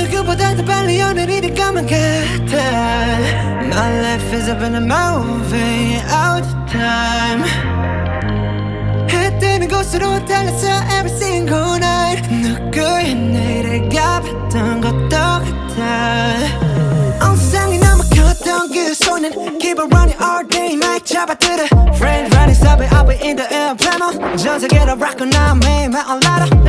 24 누구보다 더 빨리 오늘이 될것만 같아 My life is up in a movie all the time 해 뜨는 곳으로 달렸어 every single night 누구의 내일을 가봤던 것도 같아 온 세상이 너무 컸던 그 손은 Keep on running all day 날 잡아들어 Friends running stop it up in the air plano 전 세계로 rock 나 매일만 올라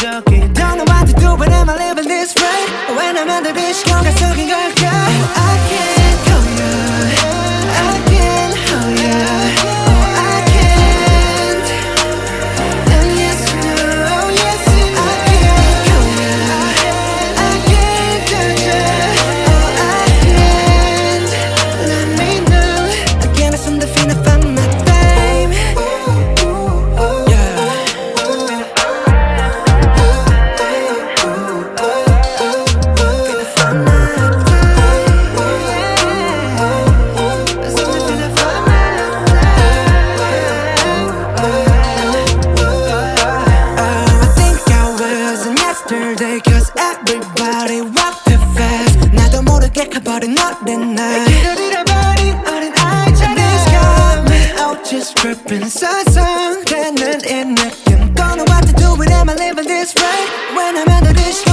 junkie. midnight. Can't be body on an. Don't know what to do when I'm living this right. When I'm under this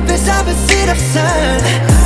deepest opposite of sun